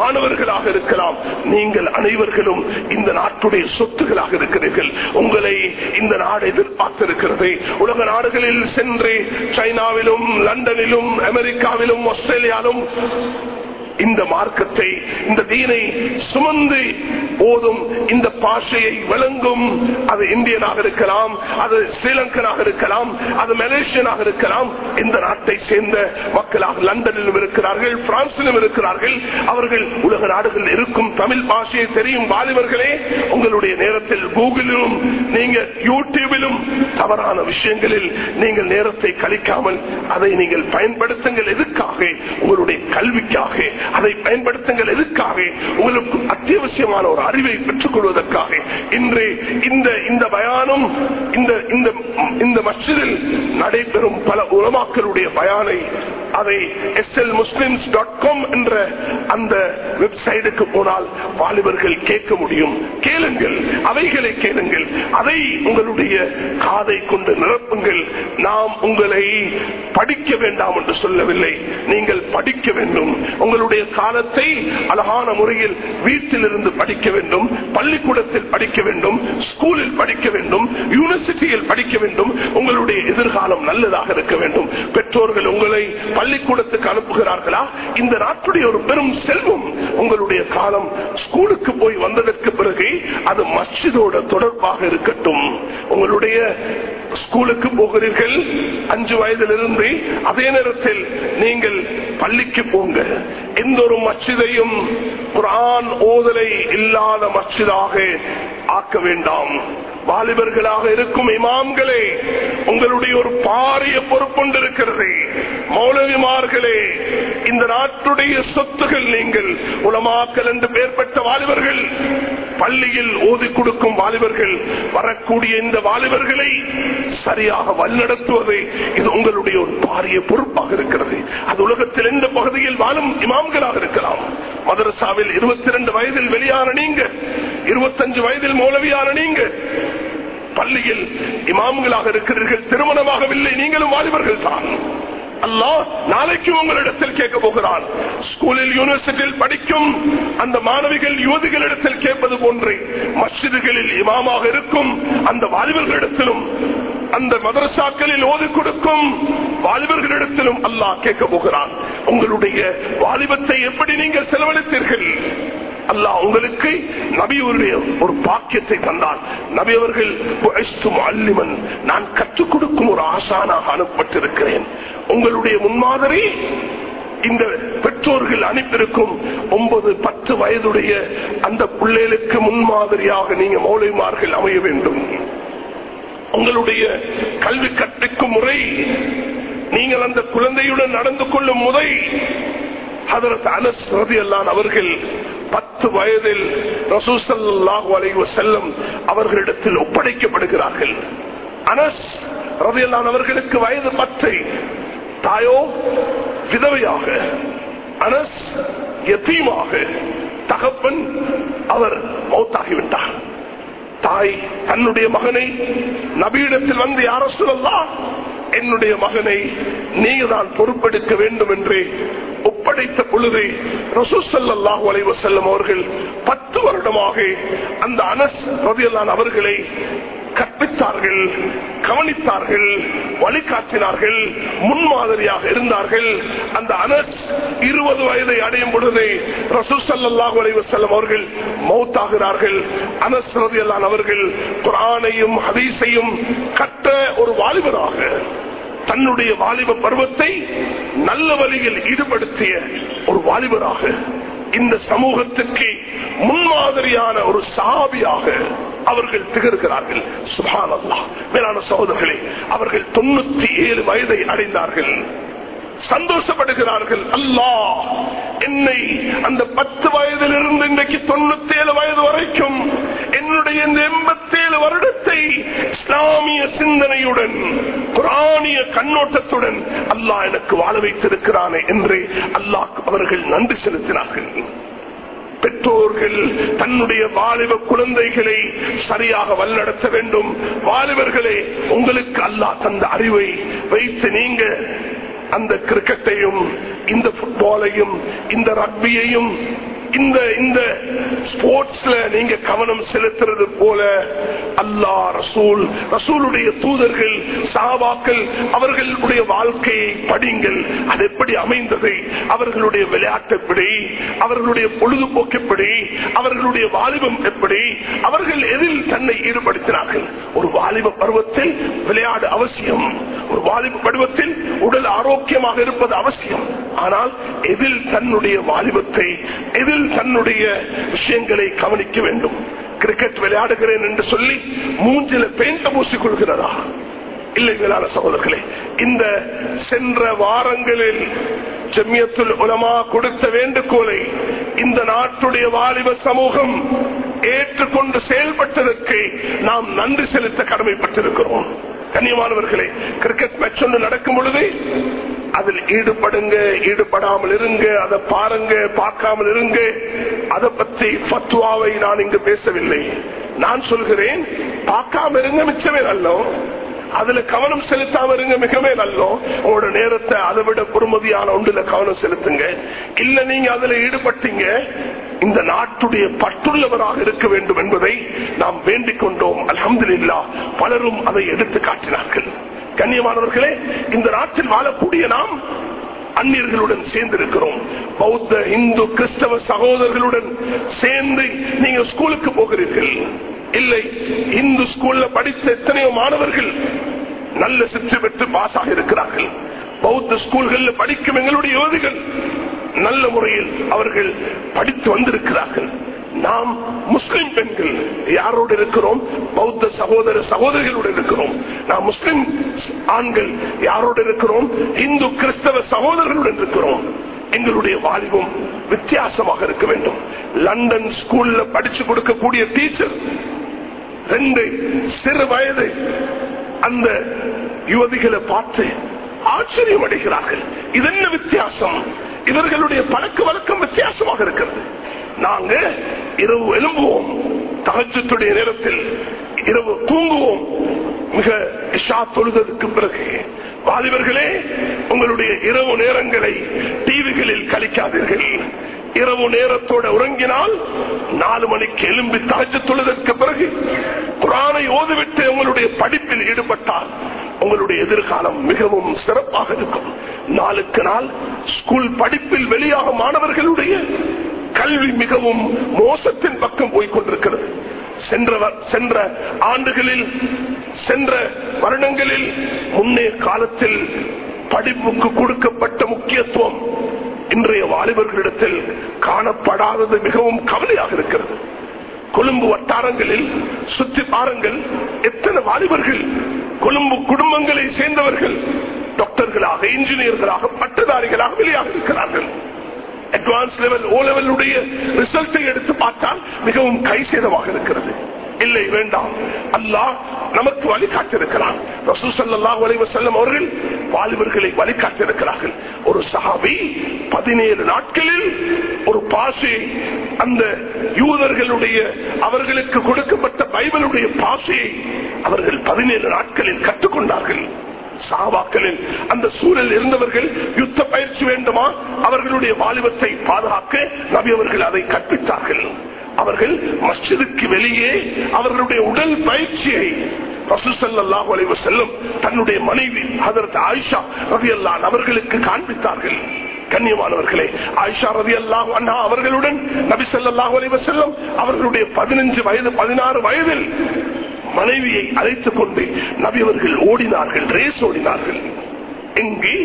Speaker 1: மாணவர்களாக இருக்கலாம். நீங்கள் அனைவர்களும் இந்த நாட்டுடைய சொத்துகளாக இருக்கிறீர்கள். உங்களை இந்த நாடு எதிர்பார்த்திருக்கிறது. உலக நாடுகளில் சென்று சைனாவிலும் லண்டனிலும் அமெரிக்காவிலும் ஆஸ்திரேலியா معلوم இந்த மார்க்கத்தை இந்த தீனை சுமந்து போதும் இந்த பாஷையை விளங்கும் அது இந்தியனாக இருக்கலாம் அது ஸ்ரீலங்கனாக இருக்கலாம் அது மலேசியனாக இருக்கலாம். இந்த நாட்டை சேர்ந்த மக்களாக லண்டனிலும் இருக்கிறார்கள் பிரான்சிலும் இருக்கிறார்கள். அவர்கள் உலக நாடுகளில் இருக்கும் தமிழ் பாஷையை தெரியும் வாலிபர்களே. உங்களுடைய நேரத்தில் கூகுளிலும் நீங்க யூடியூபிலும் தவறான விஷயங்களில் நீங்கள் நேரத்தை கழிக்காமல் அதை நீங்கள் பயன்படுத்துங்கள். எதுக்காக? உங்களுடைய கல்விக்காக. அதை பயன்படுத்துங்கள் எதுக்காக? உங்களுக்கு அத்தியாவசியமான ஒரு அறிவை பெற்றுக் கொள்வதற்காக. இன்று இந்த இந்த பயானும் இந்த இந்த மஸ்ஜிதில் நடைபெறும் பல உலமாக்களுடைய பயானை அதை S L Muslims dot com என்ற அந்த வெப்சைட்டுக்கு போனால் வாலிபர்கள் கேட்க முடியும். கேளுங்கள் அவைகளை கேளுங்கள். அதை உங்களுடைய காதை கொண்டு நிரப்புங்கள். நாம் உங்களை படிக்க வேண்டாம் என்று சொல்லவில்லை. நீங்கள் படிக்க வேண்டும். உங்களுடைய காலத்தை அழகான முறையில் வீட்டில் இருந்து படிக்க வேண்டும் பள்ளிக்கூடத்தில் படிக்க வேண்டும் ஸ்கூலில் படிக்க வேண்டும் யூனிவர்சிட்டியில் படிக்க வேண்டும். உங்களுடைய எதிர்காலம் நல்லதாக இருக்க வேண்டும். பெற்றோர்கள் உங்களை பள்ளிக்கூடத்துக்கு அனுப்புகிறார்களா? இந்த நாட்டுடைய ஒரு பெரும் செல்வம் உங்களுடைய காலம் ஸ்கூலுக்கு போய் வந்ததற்கு பிறகு அது மஸ்ஜிதோட தொடர்பாக இருக்கட்டும். உங்களுடைய ஸ்கூலுக்கு போகிறீர்கள் அஞ்சு வயதிலிருந்து அதே நேரத்தில் நீங்கள் பள்ளிக்கு போங்க. எந்த ஒரு மச்சிதையும் குரான் ஓதலை இல்லாத மச்சிதாக ஆக்க வேண்டாம். வாலிபர்களாக இருக்கும் இமாம்களே உங்களுடைய ஒரு பாரிய பொறுப்புண்டு இருக்கிறது மௌலவிமார்களே இந்த நாட்டுடைய சொத்துகள் நீங்கள் உலமாக்கல் என்று பேர்பட்ட வாலிபர்கள் பள்ளியில் ஓதி கொடுக்கும் வாலிபர்கள் வரக்கூடிய இந்த வாலிபர்களை சரியாக வழிநடத்துவது இது உங்களுடைய ஒரு பாரிய பொறுப்பாக இருக்கிறது. அது உலகத்தில் எந்த பகுதியில் வாழும் இமாம்களாக இருக்கலாம். மதரசாவில் இருபத்தி ரெண்டு வயதில் வெளியான நீங்க இருபத்தஞ்சு வயதில் மௌலவியான நீங்க பள்ளியில் இமாம்களாக இருக்கிறீர்கள் திருமணமாகவில்லை நீங்களும் வாலிபர்கள் தான். அல்லாஹ் நாளைக்கு உங்களிடத்தில் கேட்க போகிறான். ஸ்கூலில் யூனிவர்சிட்டியில் படிக்கும் அந்த மாணவிகள் யுவதிகளிடத்தில் கேட்பது போன்று. மஸ்ஜிதுகளில் இமாமாக இருக்கும் அந்த வாலிபர்களிடத்திலும் அந்த மதரசாக்களில் ஓது கொடுக்கும் வாலிபர்களிடத்திலும் அல்லாஹ் கேட்க போகிறான். உங்களுடைய வாலிபத்தை எப்படி நீங்கள் செலவழித்தீர்கள்? அல்லாஹ் உங்களுக்கு நபியுடைய ஒரு பாக்கியத்தை தந்தான் நபி அவர்கள் அல்லிமன் நான் கற்றுக் கொடுக்கும் ஒரு ஆசானாக அனுப்பப்பட்டிருக்கிறேன். உங்களுடைய முன்மாதிரி இந்த பெற்றோர்கள் அனுப்பியிருக்கும் ஒன்பது பத்து வயதுடைய அந்த பிள்ளைகளுக்கு முன்மாதிரியாக நீங்க மௌலிமார்கள் அமைய வேண்டும். உங்களுடைய கல்வி கற்பிக்கும் முறை நீங்கள் அந்த குழந்தையுடன் நடந்து கொள்ளும் முறை. அதற்கு அனஸ் அவர்கள் பத்து வயதில் ரசூசல்லாஹு அலைவ செல்லம் அவர்களிடத்தில் ஒப்படைக்கப்படுகிறார்கள். அனஸ் ரதியல்லான் அவர்களுக்கு வயது பத்தை தாயோ விதவையாக. அனஸ் எத்தீமாக தகப்பன் அவர் மௌத்தாகிவிட்டார் தாய் தன்னுடைய மகனை நபியிடத்தில் வந்து யார சொல்லலாம் என்னுடைய மகனை நீங்க தான் பொறுப்பெடுக்க வேண்டும் என்று ஒப்படைத்த பொழுது ரசூசல்லாஹு அலைவ அவர்கள் பத்து வருடமாக அந்த அனஸ் ரதியல்லான் அவர்களை கற்பித்தார்கள் கவனித்தார்கள் வழிகாட்டினார்கள் முன்மாதிரியாக இருந்தார்கள். அந்த அனஸ் இருபது வயதை அடையும் பொழுது ரசூசல்லாஹு அலைவ செல்லம் அவர்கள் மௌத்தாகிறார்கள். அனஸ் ரதியல்லான் அவர்கள் குரானையும் ஹதீஸையும் கற்ற ஒரு வாலிபராக தன்னுடைய வாலிப பருவத்தை நல்ல வழியில் ஈடுபடுத்திய ஒரு வாலிபராக இந்த சமூகத்துக்கு முன்மாதிரியான ஒரு சாபியாக அவர்கள் திகழ்கிறார்கள். சுபானல்லா மேலான சகோதரர்களே அவர்கள் தொண்ணூத்தி ஏழு வயதை அடைந்தார்கள். சந்தோஷப்படுகிறார்கள். அல்லாஹ் என்னை அந்த பத்து வயதிலிருந்து இன்றைக்கு தொண்ணூத்தி ஏழு வயது வரைக்கும் என்னுடைய இந்த எண்பத்தி ஏழு வருடத்தை இஸ்லாமிய சிந்தனையுடன் குரானிய கண்ணோட்டத்துடன் அல்லாஹ் எனக்கு வாழ வைத்திருக்கிறானே என்று அல்லாஹ் அவர்கள் நன்றி செலுத்தினார்கள். பெற்றோர்கள் தன்னுடைய வாலிப குழந்தைகளை சரியாக வழிநடத்த வேண்டும். வாலிபர்களே உங்களுக்கு அல்லாஹ் தந்த அறிவை வைத்து நீங்க அந்த கிரிக்கெட்டையும் இந்த புட்பாலையும் இந்த ரக்பியையும் இந்த இந்த ஸ்போர்ட்ஸ்ல நீங்க கவனம் செலுத்துறது போல அல்லா ரசூல் ரசூலுடைய தூதர்கள் சாபாக்கள் அவர்களுடைய வாழ்க்கையை படிங்கள் அது எப்படி அமைந்தது? அவர்களுடைய விளையாட்டு எப்படி? அவர்களுடைய பொழுதுபோக்கு எப்படி? அவர்களுடைய வாலிபம் எப்படி? அவர்கள் எதில் தன்னை ஈடுபடுத்தினார்கள்? ஒரு வாலிப பருவத்தில் விளையாடு அவசியம். ஒரு வாலிப பருவத்தில் உடல் ஆரோக்கியமாக இருப்பது அவசியம். ஆனால் எதில் தன்னுடைய வாலிபத்தை எதில் தன்னுடைய விஷயங்களை கவனிக்க வேண்டும். கிரிக்கெட் விளையாடுகிறேன் என்று சொல்லி மூஞ்சில பெயிண்ட் பூசிக் கொள்கிறதா இல்லை மேலான சகோதரர்களே இந்த சென்ற வாரங்களில் ஜெமியத்துல் உலமா கொடுத்த வேண்டுகோளை இந்த நாட்டுடைய வாலிப சமூகம் ஏற்றுக்கொண்டு செயல்பட்டதற்கு நாம் நன்றி செலுத்த கடமைப்பட்டிருக்கிறோம். கண்ணியமானவர்களே கிரிக்கெட் மேட்ச் ஒன்று நடக்கும் பொழுது அதில் ஈடுபடுங்க ஈடுபடாமல் இருங்க அதை பாருங்க பார்க்காமல் இருங்க. அதை பற்றி பத்துவாவை நான் இங்கு பேசவில்லை. நான் சொல்கிறேன் பார்க்காம இருங்க மிச்சமே நல்லோம். அதுல கவனம் செலுத்தாம இருங்க மிகவே நல்லோ உங்களோட நேரத்தை அதை விட பொறுமதியான ஒன்றுல கவனம் செலுத்துங்க. இல்ல நீங்க அதுல ஈடுபட்டீங்க. இந்த நாட்டுடைய பற்றுள்ளவராக இருக்க வேண்டும் என்பதை நாம் வேண்டிக் கொண்டோம். அலமதுல்லா பலரும் அதை எடுத்து காட்டினார்கள். கண்ணியமானவர்களே இந்த நாட்டில் வாழக்கூடிய நாம் அந்நியர்களுடன் சேர்ந்திருக்கிறோம். பௌத்த இந்து கிறிஸ்தவ சகோதரர்களுடன் சேர்ந்து நீங்க ஸ்கூலுக்கு போகிறீர்கள். இல்லை இந்து ஸ்கூல்ல படித்த எத்தனையோ மாணவர்கள் நல்ல சிற்று பெற்று பாஸ் ஆக இருக்கிறார்கள். பௌத்த ஸ்கூல்களில் படிக்கும் எங்களுடைய யோதிகள் நல்ல முறையில் அவர்கள் படித்து வந்திருக்கிறார்கள். நாம் முஸ்லிம் பெண்கள் யாரோடு இருக்கிறோம்? பௌத்த சகோதர சகோதரிகளோடு இருக்கிறோம். நாம் முஸ்லிம் ஆண்கள் யாரோடு இருக்கிறோம்? இந்து கிறிஸ்தவ சகோதரர்களுடன் இருக்கிறோம். எங்களுடைய வாலிபம் வித்தியாசமாக இருக்க வேண்டும். லண்டன் ஸ்கூல்ல படிச்சு கொடுக்கக்கூடிய டீச்சர் ரெண்டு சிறு வயது அந்த யுவதிகளை பார்த்து ஆச்சரியம் அடைகிறார்கள் இது என்ன வித்தியாசம்? இவர்களுடைய பழக்க வழக்கம் வித்தியாசமாக இருக்கிறது. நாங்க இரவு எழும்புவோம். தகச்சத்துடைய நேரத்தில் இரவு தூங்குவோம். மிக இஷா தொழுதற்கு பிறகு. வாலிபர்களே உங்களுடைய இரவு நேரங்களை டிவிகளில் கழிக்காதீர்கள். இரவு நேரத்தோட உறங்கினால் நாலு மணிக்கு எலும்பி தகச்சு தொழுதற்கு பிறகு குரானை ஓதுவிட்டு உங்களுடைய படிப்பில் ஈடுபட்டால் உங்களுடைய எதிர்காலம் மிகவும் சிறப்பாக இருக்கும். நாளுக்கு நாள் ஸ்கூல் படிப்பில் வெளியாகும் மாணவர்களுடைய கல்வி மிகவும் மோசத்தின் பக்கம் போய்கொண்டிருக்கிறது சென்ற சென்ற ஆண்டுகளில் சென்ற வருடங்களில் முன்னே காலத்தில் படிப்புக்கு கொடுக்கப்பட்ட முக்கியத்துவம் இன்றைய வாலிபர்களிடத்தில் காணப்படாதது மிகவும் கவலையாக இருக்கிறது. கொழும்பு வட்டாரங்களில் சுற்றி பாருங்கள் எத்தனை வாலிபர்கள் கொழும்பு குடும்பங்களை சேர்ந்தவர்கள் டாக்டர்களாக இன்ஜினியர்களாக பட்டதாரிகளாக வெளியாக இருக்கிறார்கள். அட்வான்ஸ் லெவல் ஓ லெவலுடைய ரிசல்ட்டை எடுத்து பார்த்தால் மிகவும் கை சேதமாக இருக்கிறது. இல்லை வேண்டாம். அல்லாஹ் நமக்கு வழிகாட்டிருக்கிறான் செல்லும் அவர்கள் வாலிபர்களை வழிகாட்டிருக்கிறார்கள் ஒரு சஹாபி பதினேழு நாட்களில் ஒரு பாசை அந்த யூதர்களுடைய அவர்களுக்கு கொடுக்கப்பட்ட பைபிளுடைய பாசையை அவர்கள் பதினேழு நாட்களில் கற்றுக்கொண்டார்கள். சாபாக்களில் அந்த சூழல் இருந்தவர்கள் யுத்த பயிற்சி வேண்டுமா? அவர்களுடைய வாலிபத்தை பாதுகாக்க நபி அவர்கள் அதை கற்பித்தார்கள். அவர்கள் மஸ்ஜிதுக்கு வெளியே அவர்களுடைய உடல் பயிற்சியை செல்லும் தன்னுடைய மனைவி அதற்கு ஆயிஷா ரவி அல்லான் அவர்களுக்கு காண்பித்தார்கள். கண்ணியமானவர்களே ஆயிஷா ரவி அல்லாஹ் அண்ணா அவர்களுடன் நபி சொல்லாஹு அலைவ செல்லும் அவர்களுடைய பதினஞ்சு வயது பதினாறு வயதில் மனைவியை அழைத்துக் கொண்டு நபி அவர்கள் ஓடினார்கள் ரேஸ் ஓடினார்கள். எங்கே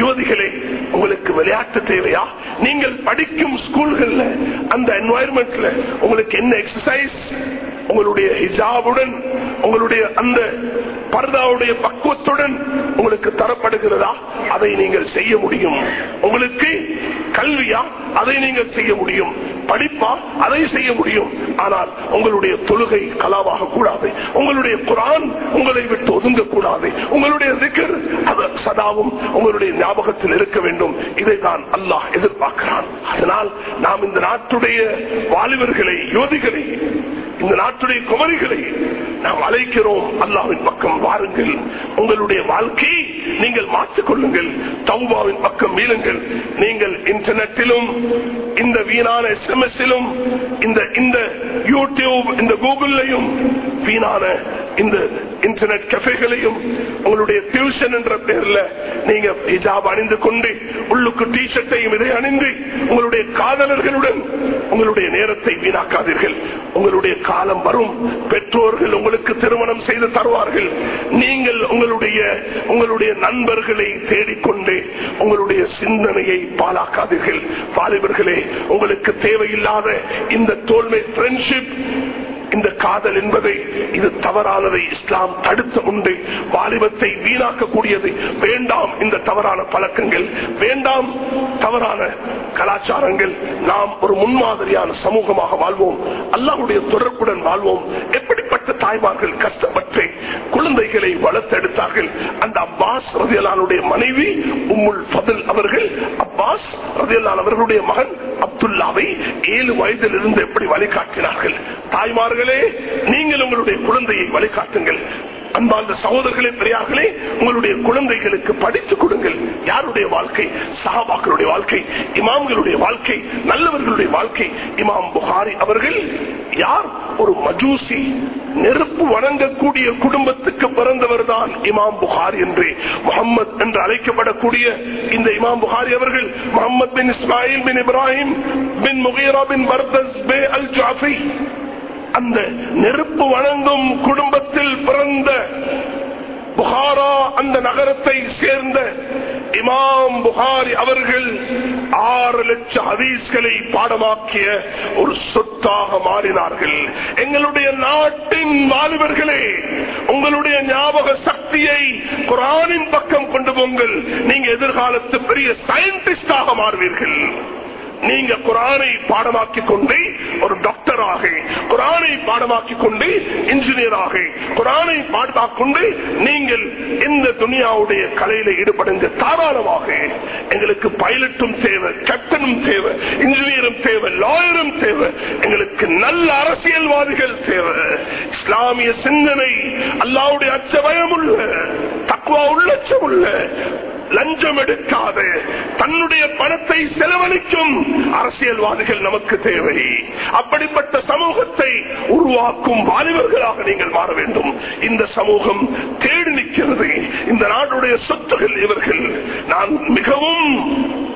Speaker 1: யுவதிகளே உங்களுக்கு விளையாட்டு தேவையா? நீங்கள் படிக்கும் ஸ்கூல்கள்ல அந்த என்வாயர்மெண்ட்ல உங்களுக்கு என்ன எக்ஸசைஸ் உங்களுடைய ஹிஜாபுடன் உங்களுடைய அந்த பர்தாவுடைய பக்குவத்துடன் உங்களுக்கு தரப்படுகிறதா? அதை நீங்கள் செய்ய முடியும். உங்களுக்கு கல்வியா? அதை நீங்கள் செய்ய முடியும். படிப்பா அதை செய்ய முடியும். ஆனால் உங்களுடைய தொழுகை கலாவாக கூடாது. உங்களுடைய குரான் உங்களை விட்டு ஒதுங்க கூடாது. உங்களுடைய திக்கர் அது சதாவும் உங்களுடைய ஞாபகத்தில் இருக்க வேண்டும். இதை தான் அல்லாஹ் எதிர்பார்க்கிறான். அதனால் நாம் இந்த நாட்டுடைய வாலிபர்களை யோதிகளை இந்த நாட்டுடைய குமரிகளை நாம் அழைக்கிறோம். அல்லாவின் பக்கம் வாருங்கள். உங்களுடைய வாழ்க்கையை நீங்கள் மாற்றிக் கொள்ளுங்கள். தௌபாவின் பக்கம் மீளுங்கள். நீங்கள் இன்டர்நெட்டிலும் இந்த இந்த வீணான எஸ்எம்எஸ்ஸிலும் இந்த இந்த யூடியூப் இந்த கூகுள்லையும் வீணான இந்த இன்டர்நெட் கஃபேகளையும் உங்களுடைய டியூஷன் என்ற பேர்ல நீங்க ஹிஜாப் அணிந்து கொண்டு உள்ளுக்கு டி ஷர்ட்டையும் இதை அணிந்து உங்களுடைய காதலர்களுடன் உங்களுடைய நேரத்தை வீணாக்காதீர்கள். உங்களுடைய காலம் வரும். பெற்றோர்கள் உங்களுக்கு திருமணம் செய்து தருவார்கள். நீங்கள் உங்களுடைய உங்களுடைய நண்பர்களை தேடிக்கொண்டு உங்களுடைய சிந்தனையை பாலாக்காதீர்கள் வாலிபர்களே உங்களுக்கு தேவையில்லாத இந்த தோல்மை ஃப்ரெண்ட்ஷிப் இந்த காதல் என்பதை இது தவறானதை இஸ்லாம் தடுத்து உண்டு. வாலிபத்தை வீணாக்கக்கூடியது. வேண்டாம் இந்த தவறான பழக்கங்கள். வேண்டாம் தவறான கலாச்சாரங்கள். நாம் ஒரு முன்மாதிரியான சமூகமாக வாழ்வோம். அல்லாவுடைய தொடர்புடன் வாழ்வோம். எப்படிப்பட்ட தாய்மார்கள் கஷ்டப்பட்டு குழந்தைகளை வளர்த்தெடுத்தார்கள்? அந்த அப்பாஸ் ரதியலானுடைய மனைவி உம்முல் பதில் அவர்கள் அப்பாஸ் ரதியலான் அவர்களுடைய மகன் அப்துல்லாவை ஏழு வயதில் இருந்து எப்படி வழிகாட்டினார்கள்? தாய்மார்கள் நீங்கள் உங்களுடைய குழந்தையை வழிகாட்டுங்கள். அன்பார்ந்த சகோதரர்களே பெரியார்களே உங்களுடைய குழந்தைகளுக்கு படித்துக் கொடுங்கள். யாருடைய வாழ்க்கை? சஹாபாக்களுடைய வாழ்க்கை இமாம்களுடைய வாழ்க்கை நல்லவர்களுடைய வாழ்க்கை. இமாம் புகாரி அவர்கள் யார்? ஒரு மஜூசி நெருப்பு வணங்கக்கூடிய குடும்பத்துக்கு பிறந்தவர் தான் இமாம் புகாரி என்று முகமது என்று அழைக்கப்படக்கூடிய இந்த இமாம் புகாரி அவர்கள் முகமது பின் இஸ்மாயில் பின் இப்ராஹிம் பின் முகீரா பின் பர்தஸ் பே அல் ஜாஃபி. அந்த நெருப்பு வணங்கும் குடும்பத்தில் பிறந்த புகாரா அந்த நகரத்தை சேர்ந்த இமாம் புகாரி அவர்கள் ஆறு லட்சம் ஹதீஸ்களை பாடமாக்கிய ஒரு சொத்தாக மாறினார்கள். எங்களுடைய நாட்டின் வாலிபர்களே உங்களுடைய ஞாபக சக்தியை குரானின் பக்கம் கொண்டு போங்கள். நீங்க எதிர்காலத்து பெரிய சயின்டிஸ்டாக மாறுவீர்கள். நீங்க குரானை பாடமாக்கி கொண்டு ஒரு டாக்டராக குரானை பாடமாக்கி கொண்டு இன்ஜினியராக குரானை பாடமாக்கொண்டு நீங்கள் இந்த துணியாவுடைய கலையில ஈடுபடுங்க. தாராளமாக எங்களுக்கு பைலட்டும் தேவை கேப்டனும் தேவை இன்ஜினியரும் தேவை லாயரும் தேவை. எங்களுக்கு நல்ல அரசியல்வாதிகள் தேவை. இஸ்லாமிய சிந்தனை அல்லாவுடைய அச்சபயம் உள்ள தக்குவா உள்ளச்சம் உள்ள லஞ்சம் எடுக்காத. தன்னுடைய பணத்தை செலவழிக்கும் அரசியல்வாதிகள் நமக்கு தேவை. அப்படிப்பட்ட சமூகத்தை உருவாக்கும் வாலிபர்களாக நீங்கள் மாற வேண்டும். இந்த சமூகம் தேடி நிற்கிறது. இந்த நாடுடைய சொத்துகள் இவர்கள். நான் மிகவும்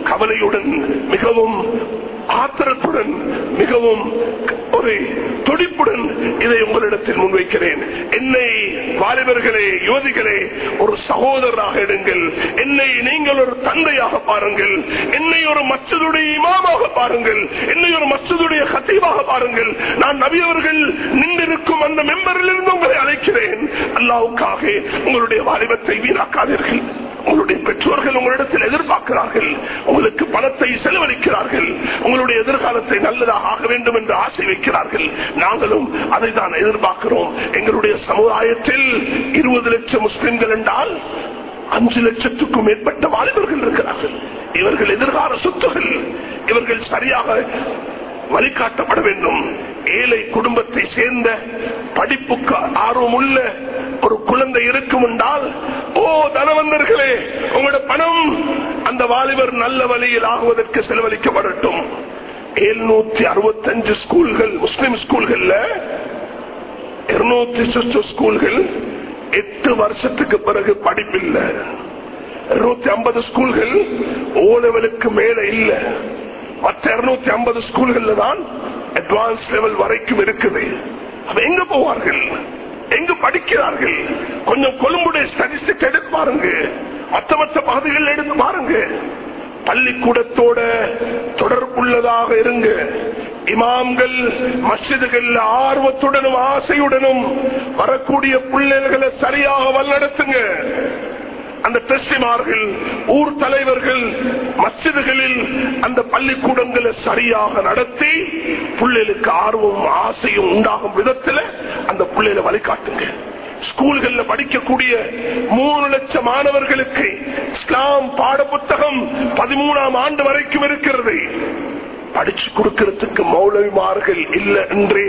Speaker 1: கவலையுடன் மிகவும் ஆத்திரத்துடன் மிகவும் ஒரு துடிப்புடன் இதை உங்களிடத்தில் முன்வைக்கிறேன். என்னை வாலிபர்களே யுவதிகளே ஒரு சகோதரராக எடுங்கள். என்னை நீங்கள் ஒரு தந்தையாக பாருங்கள். என்னை ஒரு மச்சதுடைய இமாமாக பாருங்கள். என்னை ஒரு மச்சதுடைய கத்தீவாக பாருங்கள். நான் நபியவர்கள் நின்றிருக்கும் அந்த மெம்பரில் இருந்து உங்களை அழைக்கிறேன். அல்லாவுக்காக உங்களுடைய வாலிபத்தை வீணாக்காதீர்கள். உங்களுடைய பெற்றோர்கள் உங்களிடத்தில் எதிர்பார்க்கிறார்கள். உங்களுக்கு பணத்தை செலவழிக்கிறார்கள். உங்களுடைய எதிர்காலத்தை நல்லதாக ஆக வேண்டும் என்று ஆசை வைக்கிறார்கள். நாங்களும் அதை தான் எதிர்பார்க்கிறோம். எங்களுடைய சமுதாயத்தில் இருபது லட்சம் முஸ்லிம்கள் என்றால் அஞ்சு லட்சத்துக்கும் மேற்பட்ட வாலிபர்கள் இருக்கிறார்கள். இவர்கள் எதிர்கால சொத்துகள். இவர்கள் சரியாக வழிகாட்டப்பட வேண்டும். ஏழை குடும்பத்தை சேர்ந்த படிப்புக்கு ஆர்வம் உள்ள ஒரு குழந்தை இருக்கும் என்றால் ஓ தனவந்தர்களே உங்களோட பணம் அந்த வாலிபர் நல்ல வழியில் ஆகுவதற்கு செலவழிக்கப்படட்டும். எழுநூத்தி அறுபத்தஞ்சு ஸ்கூல்கள் முஸ்லிம் ஸ்கூல்கள்ல இருநூத்தி சொச்ச ஸ்கூல்கள் எட்டு வருஷத்துக்கு பிறகு படிப்பில்லை. இருநூத்தி ஐம்பது ஸ்கூல்கள் ஓ லெவலுக்கு மேல இல்லை. மற்ற இருநூத்தி ஐம்பது ஸ்கூல்கள்ல தான் அட்வான்ஸ் லெவல் வரைக்கும் இருக்குது. எங்க போவார்கள்? எங்கு படிக்கிறார்கள்? கொஞ்சம் கொழும்புடைய ஸ்டாட்டிஸ்டிக் எடுத்து பாருங்க. மற்ற மற்ற பகுதிகள் எடுத்து பாருங்க. பள்ளிக்கூடத்தோட தொடர்புள்ளதாக இருங்க. இமாம்கள் மஸ்ஜிதுகள் ஆர்வத்துடனும் ஆசையுடனும் வரக்கூடிய பிள்ளைகளை சரியாக வழிநடத்துங்க. அந்த டெஸ்டிமார்கள் ஊர் தலைவர்கள் மஸ்ஜிதுகளில் அந்த பள்ளிக்கூடங்களை சரியாக நடத்தி பிள்ளைகளுக்கு ஆர்வம் ஆசையும் உண்டாகும் விதத்தில் அந்த பிள்ளைகளை வழிகாட்டுங்க. ஸ்கூல்கள்ல படிக்கக்கூடிய மூணு லட்சம் மாணவர்களுக்கு இஸ்லாம் பாட புத்தகம் பதிமூணாம் ஆண்டு வரைக்கும் இருக்கிறது. படிச்சு கொடுக்கிறதுக்கு மௌலவிமார்கள் இல்லை என்று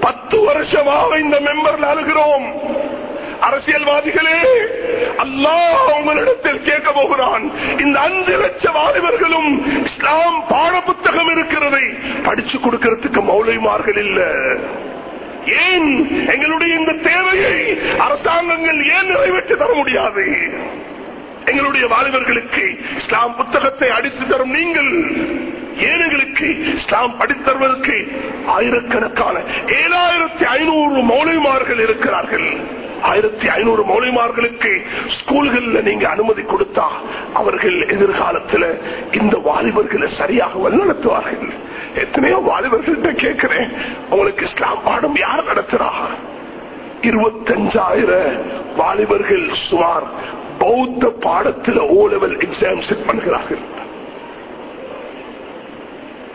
Speaker 1: பத்து வருஷமாக இந்த மெம்பர்ல அழுகிறோம். அரசியல்வாதிகளே அல்லாஹ் உங்களிடத்தில் கேட்க போகிறான். இந்த அஞ்சு லட்ச வாலிபர்களும் இஸ்லாம் பாட புத்தகம் இருக்கிறதை படிச்சு கொடுக்கிறதுக்கு மௌலிமார்கள் இல்ல. ஏன்? எங்களுடைய இந்த தேவையை அரசாங்கங்கள் ஏன் நிறைவேற்றி தர முடியாது? எங்களுடைய வாலிபர்களுக்கு இஸ்லாம் புத்தகத்தை அடித்து தரும் நீங்கள் ஏழைகளுக்கு இஸ்லாம் படித்தருவதற்கு ஆயிரக்கணக்கான ஏழாயிரத்தி ஐநூறு மௌலிமார்கள் இருக்கிறார்கள். ஆயிரத்தி ஐநூறு மௌலிமார்களுக்கு ஸ்கூல்கள்ல நீங்க அனுமதி கொடுத்தா அவர்கள் எதிர்காலத்தில் இந்த வாலிபர்களை சரியாக வழிநடத்துவார்கள். எத்தனையோ வாலிபர்கள்ட்ட கேட்கிறேன் உங்களுக்கு இஸ்லாம் பாடம் யார் நடத்துறா? இருபத்தஞ்சாயிரம் வாலிபர்கள் சுமார் பௌத்த பாடத்தில் ஓ லெவல் எக்ஸாம் செட் பண்ணுகிறார்கள்.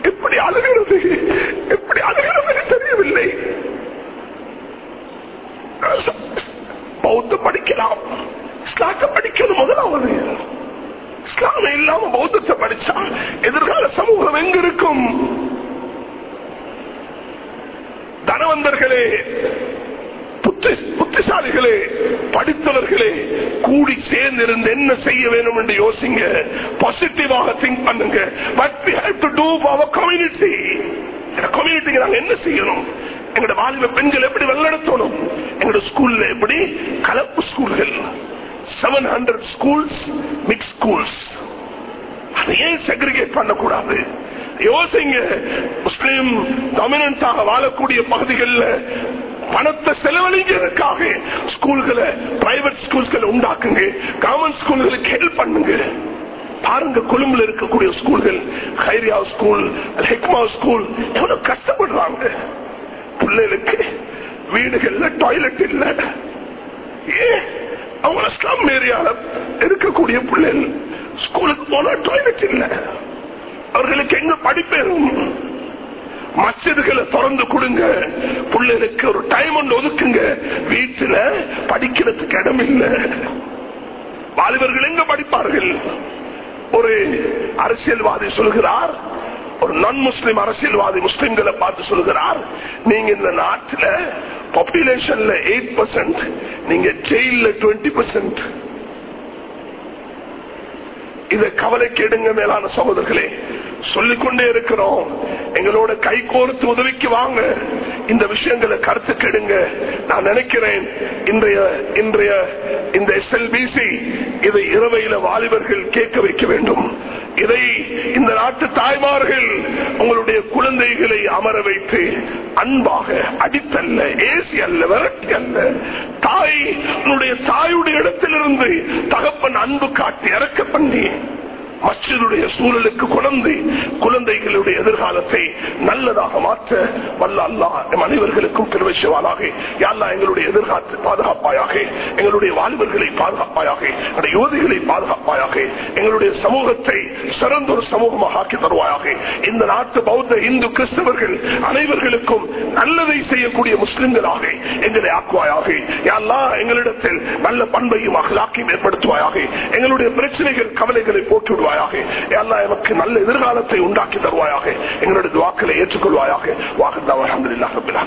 Speaker 1: எப்படி அழுகிறது? எப்படி அழுகிறது தெரியவில்லை. பௌத்த படிக்கலாம். இஸ்லாத்தை படிக்கிறது முதலாவது இஸ்லாம இல்லாம பௌத்தத்தை படிச்சா எதிர்கால சமூகம் எங்க இருக்கும்? தனவந்தர்களே புத்திசாலிகளே படித்தவர்களே கூடி சேர்ந்திருந்து என்ன செய்ய வேண்டும் என்று யோசிங்க. பாசிட்டிவாக திங்க் பண்ணுங்க. But we have to do our community கம்யூனிட்டிக்கு நாங்க என்ன செய்யணும்? எங்களோட வாலிப பெண்கள் எப்படி வெள்ளடத்தணும் எங்களோட ஸ்கூல்ல எப்படி? கலப்பு ஸ்கூல்கள் seven hundred schools mix schools அதை ஏன் செக்ரிகேட் பண்ணக்கூடாது. யோசிங்க முஸ்லீம் டாமினண்டாக வாழக்கூடிய பகுதிகளில் பணத்தை செலவழிக்கிறதுக்காக ஸ்கூல்களை பிரைவேட் ஸ்கூல்களை உண்டாக்குங்க. கவர்மெண்ட் ஸ்கூல்களுக்கு ஹெல்ப் பண்ணுங்க. பாருங்க கொழும்புல இருக்கக்கூடிய ஸ்கூல்கள் ஹைரியா ஸ்கூல் ஹெக்மா ஸ்கூல் எவ்வளவு கஷ்டப்படுறாங்க. பிள்ளைகளுக்கு வீடுகள்ல டாய்லெட் இல்ல. ஏன் அவங்க ஸ்லம் ஏரியால இருக்கக்கூடிய பிள்ளைகள் ஸ்கூலுக்கு போனா டாய்லெட் இல்ல. அவர்களுக்கு எங்க படிப்பேறும் மசிதுகளை திறந்து கொடுங்க. பிள்ளைகளுக்கு ஒரு டைம் ஒன்று ஒதுக்குங்க. வீட்டுல படிக்கிறதுக்கு இடம் இல்லை. வாலிபர்கள் எங்க படிப்பார்கள்? ஒரு அரசியல்வாதி சொல்கிறார் ஒரு நான் முஸ்லிம் அரசியல்வாதி முஸ்லிம்களை பார்த்து சொல்கிறார் நீங்க இந்த நாட்டில் பாப்புலேஷன்ல எயிட் பர்சன்ட் நீங்க ஜெயில டுவெண்ட்டி பர்சன்ட் இதை கவலை எடுங்க மேலான சகோதரர்களே. சொல்லிக்கொண்டே இருக்கிறோம். எங்களோட கை கோர்த்து உதவிக்கு வாங்க. இந்த விஷயங்களை கருத்து கெடுங்க நான் நினைக்கிறேன் இன்றைய இன்றைய இந்த எஸ்எல்பிசி இதை இரவையில வாலிபர்கள் கேட்க வைக்க வேண்டும். இதை இந்த நாட்டு தாய்மார்கள் உங்களுடைய குழந்தைகளை அமர வைத்து அன்பாக அடித்தல்ல ஏசி அல்ல விரட்டி அல்ல தாய் உன்னுடைய தாயுடைய இடத்திலிருந்து தகப்பன் அன்பு காட்டி இறக்க பண்ணி மஸ்ஜிதுடைய சூழலுக்கு குழந்தை குழந்தைகளுடைய எதிர்காலத்தை நல்லதாக மாற்ற வல்ல அல்லா நம் அனைவர்களுக்கும் திருவசிவானாக யாழ்லா எங்களுடைய எதிர்காலத்தை பாதுகாப்பாயாக எங்களுடைய வாலிபர்களை பாதுகாப்பாயாக எங்களுடைய யுவதிகளை பாதுகாப்பாயாக எங்களுடைய சமூகத்தை சிறந்த ஒரு சமூகமாக ஆக்கி தருவாயாக. இந்த நாட்டு பௌத்த இந்து கிறிஸ்தவர்கள் அனைவர்களுக்கும் நல்லதை செய்யக்கூடிய முஸ்லிம்களாக எங்களை ஆக்குவாயாக. யாழ்லா எங்களிடத்தில் நல்ல பண்பையும் அகலாக்கியும் ஏற்படுத்துவாயாக. எங்களுடைய பிரச்சனைகள் கவலைகளை போட்டு தருவாயாக. எல்லாம் எமக்கு நல்ல எதிர்காலத்தை உண்டாக்கி தருவாயாக. எங்களுடைய வாக்களை ஏற்றுக்கொள்வாயாக. வாக்குதான் அலமதுல்லாஹ்